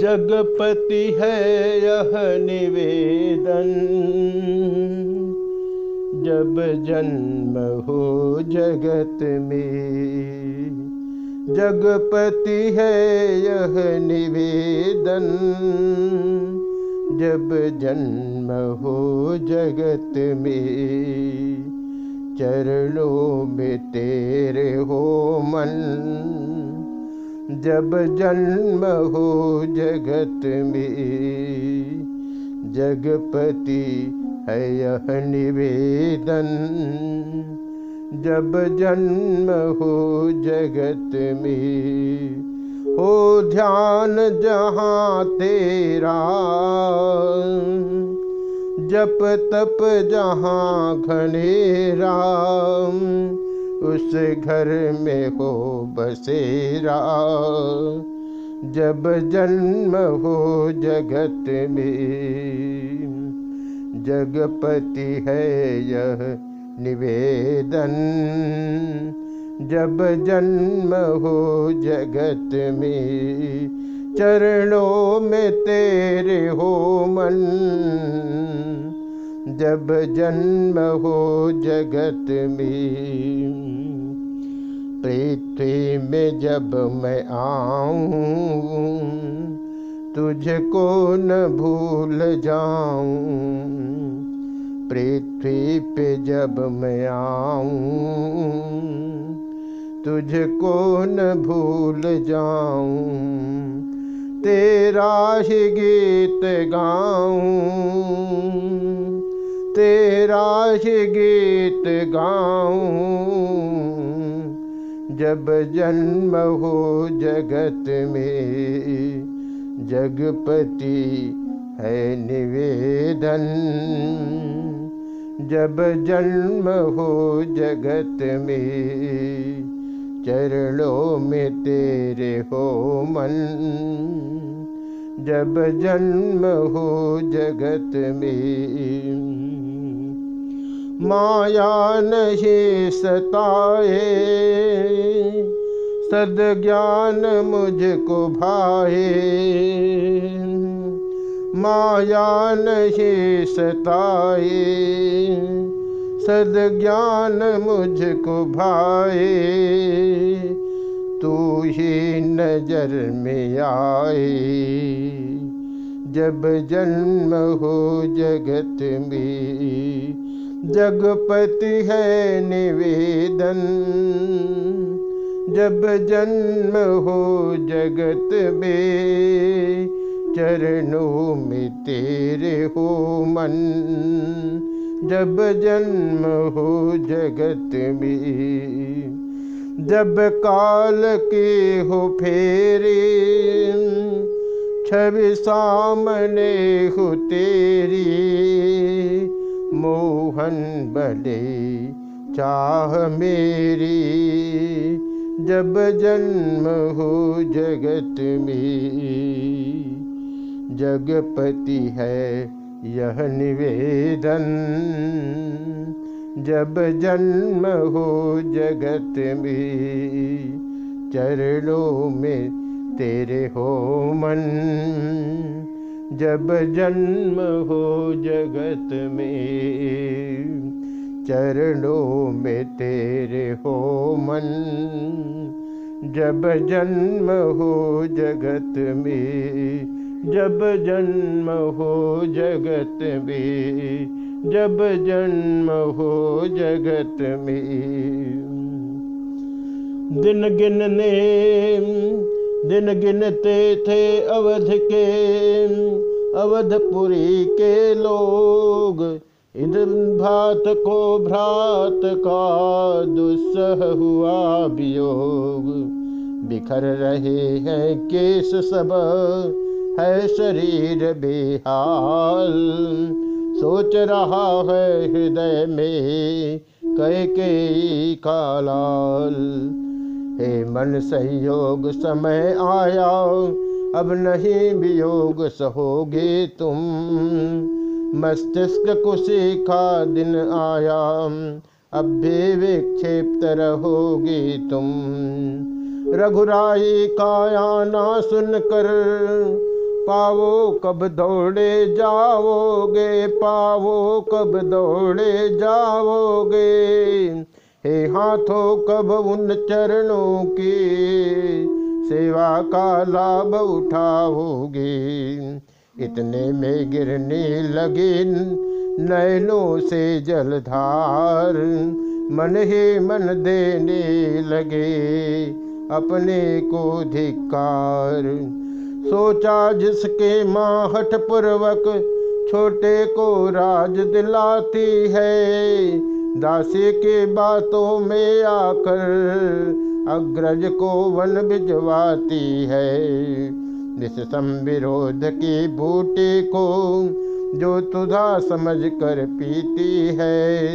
जगपति है यह निवेदन। जब जन्म हो जगत में, जगपति है यह निवेदन। जब जन्म हो जगत में, चरणों में तेरे हो मन। जब जन्म हो जगत में, जगपति है यह निवेदन। जब जन्म हो जगत में, हो ध्यान जहाँ तेरा। जप तप जहाँ घनेरा। उस घर में हो बसेरा। जब जन्म हो जगत में, जगपति है यह निवेदन। जब जन्म हो जगत में, चरणों में तेरे हो मन। जब जन्म हो जगत में, पृथ्वी में जब मैं आऊँ, तुझको न भूल जाऊँ। पृथ्वी पे जब मैं आऊँ, तुझको न भूल जाऊँ। तेरा ही गीत गाऊं। तेरा ही गीत गाऊं। जब जन्म हो जगत में, जगपति है निवेदन। जब जन्म हो जगत में, चरणों में तेरे हो मन। जब जन्म हो जगत में माया नहीं सताए। सदज्ञान मुझको भाए। माया नहीं सताए। सदज्ञान मुझको भाए। तू ही नज़र में आए। जब जन्म हो जगत में जगपति है निवेदन। जब जन्म हो जगत में, चरणों में तेरे हो मन। जब जन्म हो जगत में, जब काल के हो फेरे, छवि सामने हो तेरी। मोहन बले, चाह मेरी, जब जन्म हो जगत में। जगपति है यह निवेदन, जब जन्म हो जगत में, चरणों में तेरे हो मन। जब जन्म हो जगत में, चरणों में तेरे हो मन। जब जन्म हो जगत में, जब जन्म हो जगत में, जब जन्म हो जगत में। दिन गिनने दिन गिनते थे अवध के अवधपुरी के लोग। इधर भात को भ्रात का दुस्सह हुआ वियोग। बिखर रहे हैं केस सब, है शरीर बेहाल। सोच रहा है हृदय में कैके का लाल हे मन संयोग समय आया, अब नहीं वियोग सहोगे तुम। मस्तिष्क कुशी का दिन आया, अब भी विक्षिप्त रहोगे तुम। रघुराई का आना सुनकर, पावो कब दौड़े जाओगे, पावो कब दौड़े जाओगे। हे हाथों कब उन चरणों की सेवा का लाभ उठाओगे? इतने में गिरने लगे नैनों से जलधार, मन ही मन देने लगे अपने को धिकार सोचा जिसके माँ हठ पूर्वक छोटे को राज दिलाती है दासी के बातों में आकर अग्रज को वन भिजवाती है। जिस संविरोध की बूटी को जो तुधा समझ कर पीती है,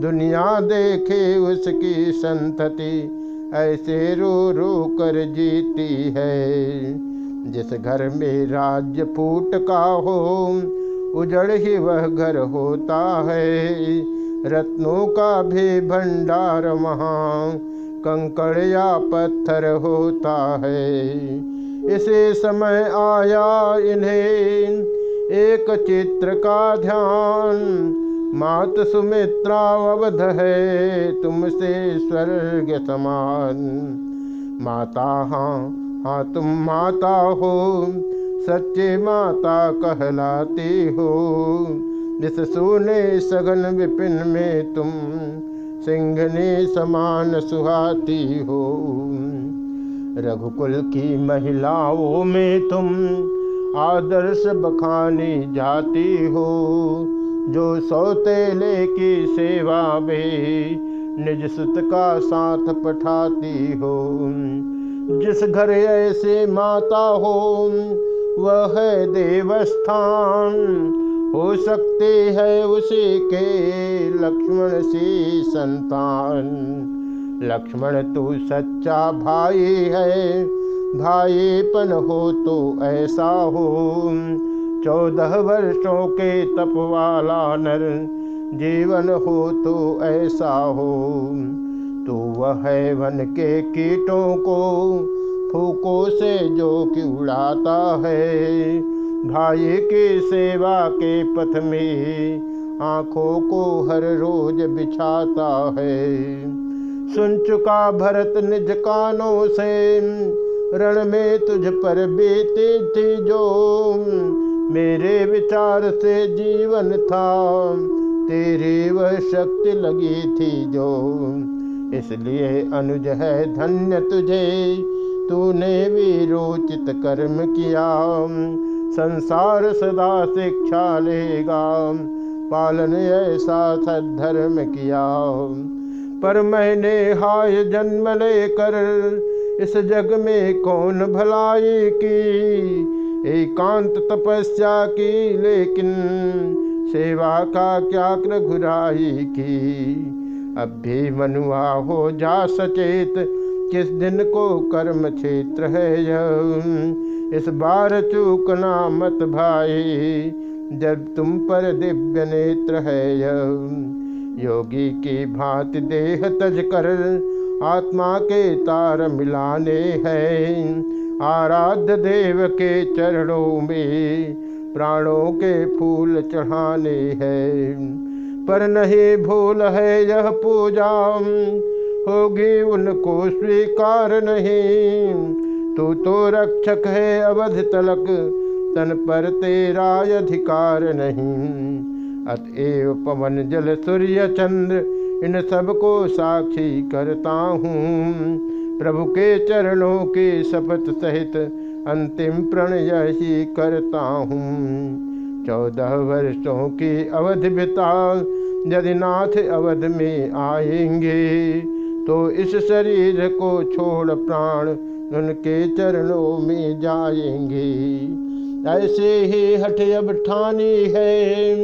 दुनिया देखे उसकी संतति ऐसे रो रो कर जीती है। जिस घर में राज्य फूट का हो, उजड़ ही वह घर होता है। रत्नों का भी भंडार वहाँ कंकड़ या पत्थर होता है। इसे समय आया इन्हें एक चित्र का ध्यान। मात सुमित्रा अवध है, तुमसे स्वर्ग समान। माता हाँ हाँ तुम माता हो, सच्चे माता कहलाती हो। जिस सोने सगन विपिन में तुम सिंघने समान सुहाती हो। रघुकुल की महिलाओं में तुम आदर्श बखानी जाती हो। जो सौतेले की सेवा में, निज सुत का साथ पठाती हो। जिस घर ऐसे माता हो, वह है देवस्थान। हो सकते है उसी के लक्ष्मण सी संतान। लक्ष्मण, तू सच्चा भाई है, भाईपन हो तो ऐसा हो। चौदह वर्षों के तप वाला नर, जीवन हो तो ऐसा हो। तो वह है वन के कीटों को, फूकों से जो कि उड़ाता है। भाई के सेवा के पथ में आँखों को हर रोज बिछाता है। सुन चुका भरत निज कानों से, रण में तुझ पर बीती थी जो। मेरे विचार से जीवन था, तेरी वह शक्ति लगी थी जो। इसलिए अनुज है धन्य तुझे, तूने भी रोचित कर्म किया। संसार सदा शिक्षा लेगा। पालन ऐसा सद्धर्म किया। पर मैंने हाय जन्म लेकर इस जग में कौन भलाई की? एकांत तपस्या की, लेकिन सेवा का क्या घुराई की? अब भी मनुआ हो जा सचेत किस दिन को कर्म क्षेत्र है इस बार चूकना मत भाई, जब तुम पर दिव्य नेत्र है योगी की भांति देह तज कर आत्मा के तार मिलाने हैं। आराध्य देव के चरणों में प्राणों के फूल चढ़ाने हैं। पर नहीं भूल है यह पूजा होगी उनको स्वीकार नहीं। तू तो रक्षक है, अवध तलक। तन पर तेरा अधिकार नहीं। अतएव पवन, जल, सूर्य, चंद्र, इन सबको साक्षी करता हूँ। प्रभु के चरणों के शपथ सहित अंतिम प्रणय ही करता हूँ। चौदह वर्षों की अवधि बिता यदि नाथ अवध में आएँगे तो इस शरीर को छोड़ प्राण उनके चरणों में जाएँगे। ऐसे ही हठ अब ठानी है,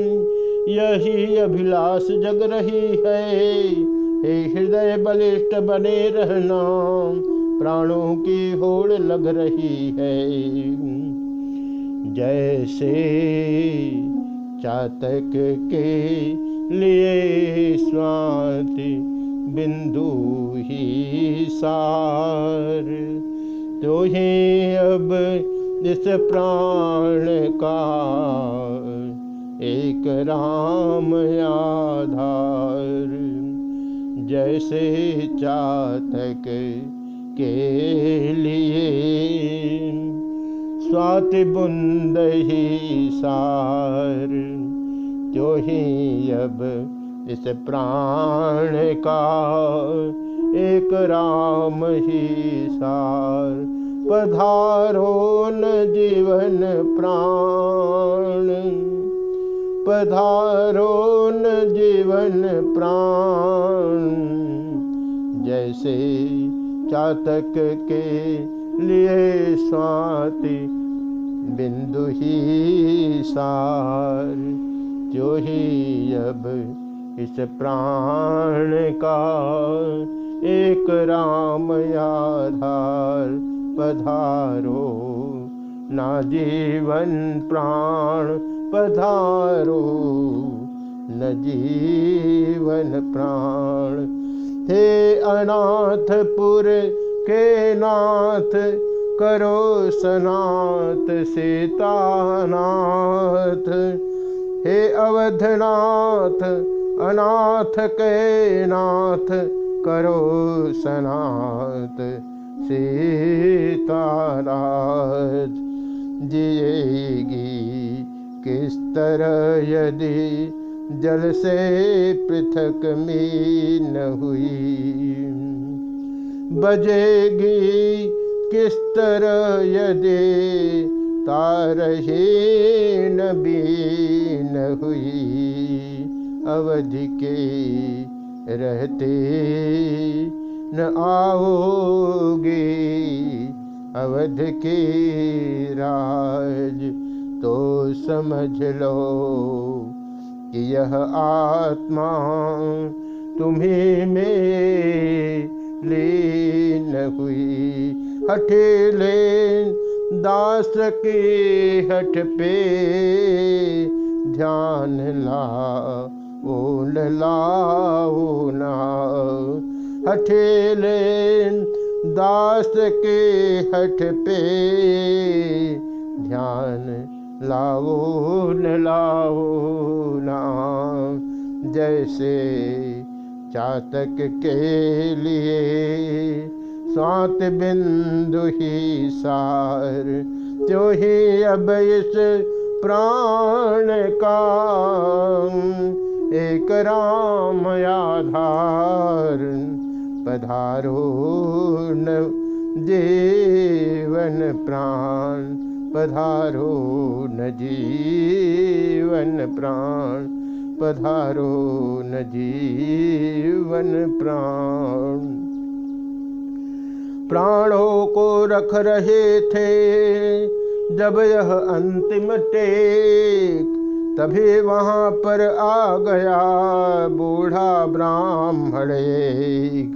यही अभिलाष जग रही है। हे हृदय बलिष्ठ बने रहना, प्राणों की होड़ लग रही है। जैसे चातक के लिए स्वाति बिंदु ही सार। तो ही अब इस प्राण का एक राम आधार। जैसे चातक के लिए स्वाति बुंद ही सार। जो ही अब इस प्राण का एक राम ही सार पधारो न जीवन प्राण। पधारो न जीवन प्राण। जैसे चातक के लिए स्वाति बिंदु ही सार, जो ही अब इस प्राण का एक राम आधार पधारो। ना जीवन प्राण पधारो, न जीवन प्राण। हे अनाथपुर के नाथ, करो सनात सीतानाथ। हे अवधनाथ अनाथ के नाथ करो सनात। सीतानाथ जिएगी किस तरह यदि जल से पृथक मीन हुई? बजेगी किस तरह यदि तारहीन बीन हुई? अवधि के रहते न आओगे। अवध के राज तो समझ लो कि यह आत्मा तुम्हें में लीन हुई। हठेले दास के हठ पे, ध्यान ला ओन लाओ ना। हठेले दास के हठ पे ध्यान लाओ न लाओ नाम जैसे चातक के लिए स्वात बिंदु ही सार, जो ही अब इस प्राण का। एक राम आधार पधारो न जीवन प्राण, पधारो न जीवन प्राण, पधारो न जीवन प्राण। प्राणों को रख रहे थे, जब यह अंतिम टेक तभी वहाँ पर आ गया बूढ़ा ब्राह्मण एक।